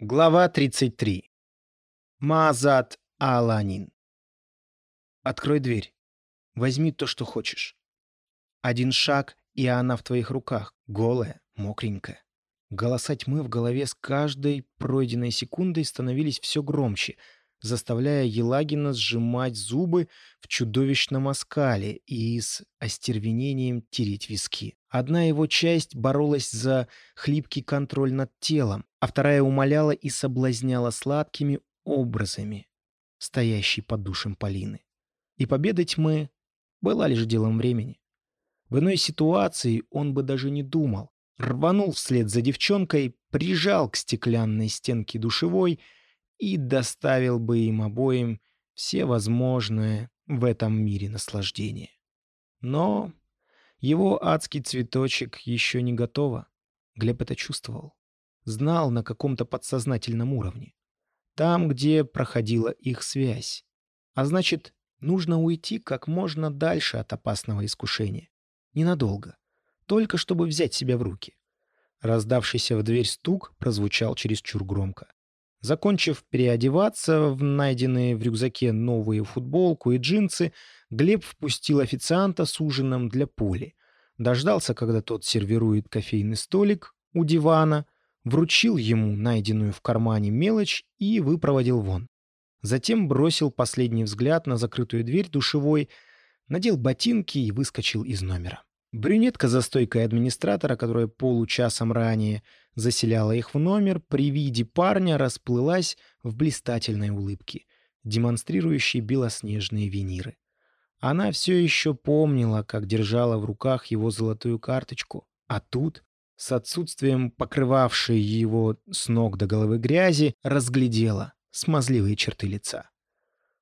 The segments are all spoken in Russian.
Глава 33. Мазат Аланин. Открой дверь. Возьми то, что хочешь. Один шаг, и она в твоих руках, голая, мокренькая. Голоса тьмы в голове с каждой пройденной секундой становились все громче, заставляя Елагина сжимать зубы в чудовищном оскале и с остервенением тереть виски. Одна его часть боролась за хлипкий контроль над телом, а вторая умоляла и соблазняла сладкими образами, стоящей под душем Полины. И победа тьмы была лишь делом времени. В иной ситуации он бы даже не думал. Рванул вслед за девчонкой, прижал к стеклянной стенке душевой и доставил бы им обоим все возможное в этом мире наслаждение. Но его адский цветочек еще не готово. Глеб это чувствовал. Знал на каком-то подсознательном уровне. Там, где проходила их связь. А значит, нужно уйти как можно дальше от опасного искушения. Ненадолго. Только чтобы взять себя в руки. Раздавшийся в дверь стук прозвучал чересчур громко. Закончив переодеваться в найденные в рюкзаке новые футболку и джинсы, Глеб впустил официанта с ужином для Поли. Дождался, когда тот сервирует кофейный столик у дивана, вручил ему найденную в кармане мелочь и выпроводил вон. Затем бросил последний взгляд на закрытую дверь душевой, надел ботинки и выскочил из номера. Брюнетка за стойкой администратора, которая получасом ранее заселяла их в номер, при виде парня расплылась в блистательной улыбке, демонстрирующей белоснежные виниры. Она все еще помнила, как держала в руках его золотую карточку, а тут, с отсутствием покрывавшей его с ног до головы грязи, разглядела смазливые черты лица.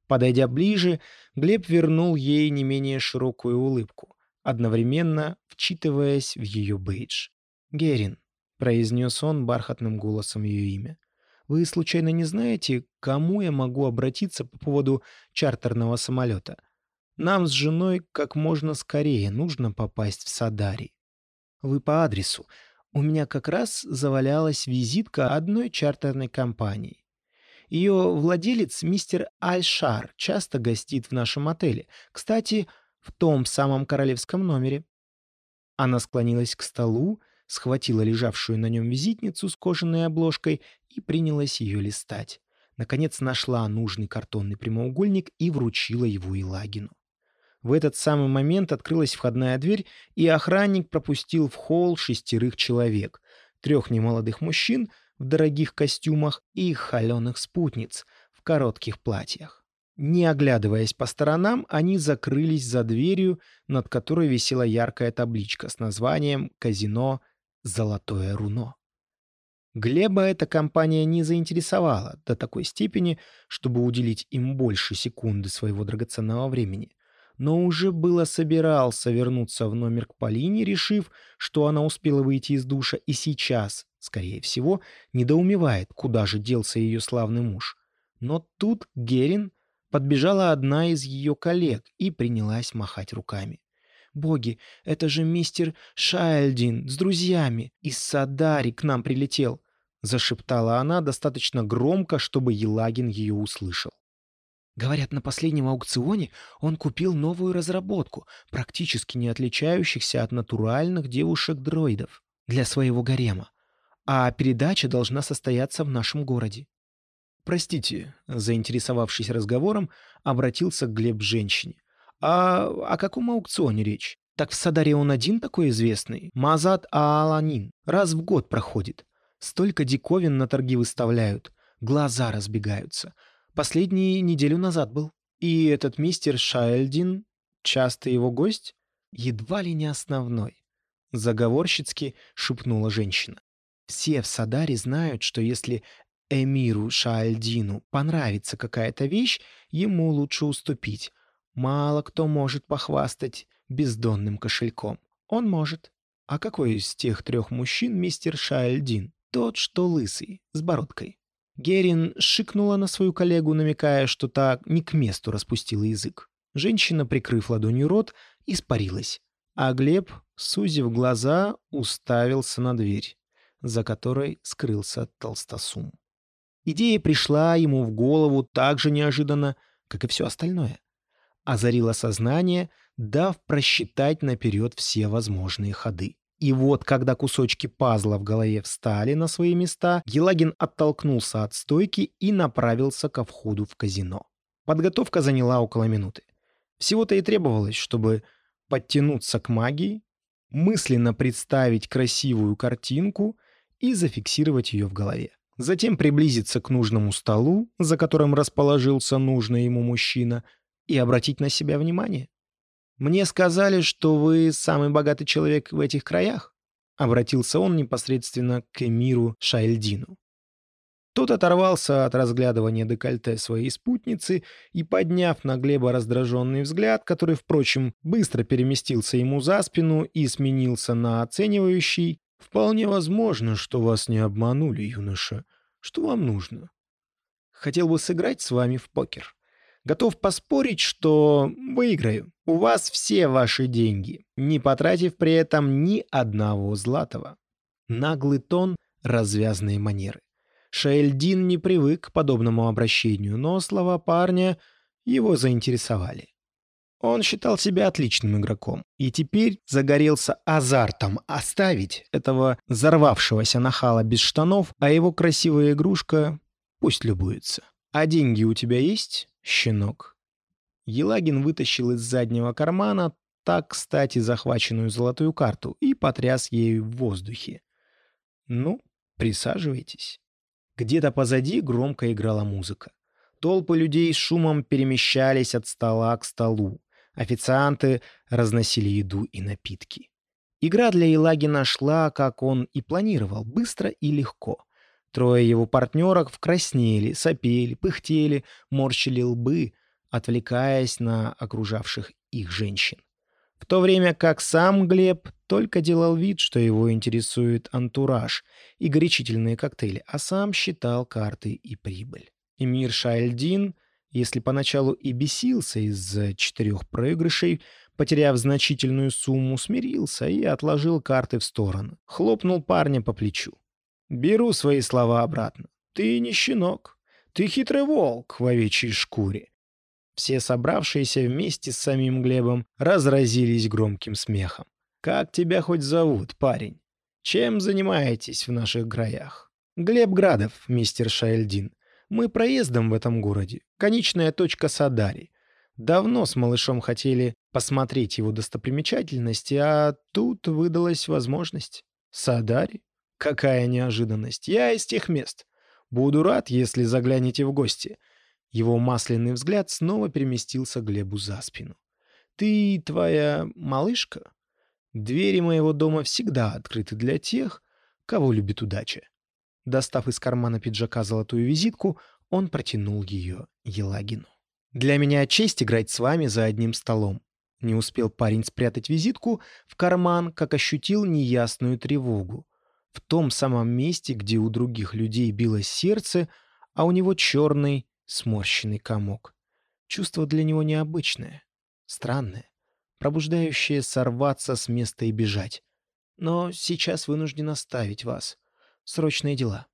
Подойдя ближе, Глеб вернул ей не менее широкую улыбку, одновременно вчитываясь в ее бейдж. «Герин», — произнес он бархатным голосом ее имя, — «вы случайно не знаете, к кому я могу обратиться по поводу чартерного самолета?» Нам с женой как можно скорее нужно попасть в Садари. Вы по адресу. У меня как раз завалялась визитка одной чартерной компании. Ее владелец, мистер Альшар, часто гостит в нашем отеле. Кстати, в том самом королевском номере. Она склонилась к столу, схватила лежавшую на нем визитницу с кожаной обложкой и принялась ее листать. Наконец нашла нужный картонный прямоугольник и вручила его Илагину. В этот самый момент открылась входная дверь, и охранник пропустил в холл шестерых человек. Трех немолодых мужчин в дорогих костюмах и их холеных спутниц в коротких платьях. Не оглядываясь по сторонам, они закрылись за дверью, над которой висела яркая табличка с названием «Казино Золотое руно». Глеба эта компания не заинтересовала до такой степени, чтобы уделить им больше секунды своего драгоценного времени но уже было собирался вернуться в номер к Полине, решив, что она успела выйти из душа и сейчас, скорее всего, недоумевает, куда же делся ее славный муж. Но тут Герин подбежала одна из ее коллег и принялась махать руками. «Боги, это же мистер Шайлдин с друзьями из Садари к нам прилетел», — зашептала она достаточно громко, чтобы Елагин ее услышал. Говорят, на последнем аукционе он купил новую разработку, практически не отличающихся от натуральных девушек-дроидов, для своего гарема. А передача должна состояться в нашем городе. «Простите», — заинтересовавшись разговором, обратился к Глеб женщине. «А о каком аукционе речь? Так в Садаре он один такой известный? Мазат Ааланин. Раз в год проходит. Столько диковин на торги выставляют. Глаза разбегаются. Последний неделю назад был. И этот мистер Шайлдин часто его гость? Едва ли не основной. Заговорщицки шепнула женщина. Все в Садаре знают, что если эмиру Шаальдину понравится какая-то вещь, ему лучше уступить. Мало кто может похвастать бездонным кошельком. Он может. А какой из тех трех мужчин мистер Шаальдин? Тот, что лысый, с бородкой. Герин шикнула на свою коллегу, намекая, что та не к месту распустила язык. Женщина, прикрыв ладонью рот, испарилась, а Глеб, сузив глаза, уставился на дверь, за которой скрылся толстосум. Идея пришла ему в голову так же неожиданно, как и все остальное. Озарила сознание, дав просчитать наперед все возможные ходы. И вот, когда кусочки пазла в голове встали на свои места, Елагин оттолкнулся от стойки и направился ко входу в казино. Подготовка заняла около минуты. Всего-то и требовалось, чтобы подтянуться к магии, мысленно представить красивую картинку и зафиксировать ее в голове. Затем приблизиться к нужному столу, за которым расположился нужный ему мужчина, и обратить на себя внимание. «Мне сказали, что вы самый богатый человек в этих краях», — обратился он непосредственно к эмиру Шайльдину. Тот оторвался от разглядывания декольте своей спутницы и, подняв на Глеба раздраженный взгляд, который, впрочем, быстро переместился ему за спину и сменился на оценивающий, «Вполне возможно, что вас не обманули, юноша. Что вам нужно?» «Хотел бы сыграть с вами в покер. Готов поспорить, что выиграю. У вас все ваши деньги, не потратив при этом ни одного златого». Наглый тон, развязные манеры. Шаэльдин не привык к подобному обращению, но слова парня его заинтересовали. Он считал себя отличным игроком и теперь загорелся азартом оставить этого взорвавшегося нахала без штанов, а его красивая игрушка пусть любуется. «А деньги у тебя есть, щенок?» Елагин вытащил из заднего кармана так, кстати, захваченную золотую карту и потряс ею в воздухе. «Ну, присаживайтесь». Где-то позади громко играла музыка. Толпы людей с шумом перемещались от стола к столу. Официанты разносили еду и напитки. Игра для Елагина шла, как он и планировал, быстро и легко. Трое его партнеров краснели, сопели, пыхтели, морщили лбы, отвлекаясь на окружавших их женщин. В то время как сам Глеб только делал вид, что его интересует антураж и горячительные коктейли, а сам считал карты и прибыль. Эмир Шайльдин, если поначалу и бесился из-за четырех проигрышей, потеряв значительную сумму, смирился и отложил карты в сторону. Хлопнул парня по плечу. «Беру свои слова обратно. Ты не щенок. Ты хитрый волк в овечьей шкуре. Все собравшиеся вместе с самим Глебом разразились громким смехом. «Как тебя хоть зовут, парень? Чем занимаетесь в наших краях?» «Глеб Градов, мистер Шаэльдин. Мы проездом в этом городе. Конечная точка Садари. Давно с малышом хотели посмотреть его достопримечательности, а тут выдалась возможность. Садари? Какая неожиданность. Я из тех мест. Буду рад, если заглянете в гости. Его масляный взгляд снова переместился Глебу за спину. «Ты твоя малышка? Двери моего дома всегда открыты для тех, кого любит удача». Достав из кармана пиджака золотую визитку, он протянул ее Елагину. «Для меня честь играть с вами за одним столом». Не успел парень спрятать визитку в карман, как ощутил неясную тревогу. В том самом месте, где у других людей билось сердце, а у него черный, сморщенный комок. Чувство для него необычное, странное, пробуждающее сорваться с места и бежать. Но сейчас вынужден оставить вас. Срочные дела.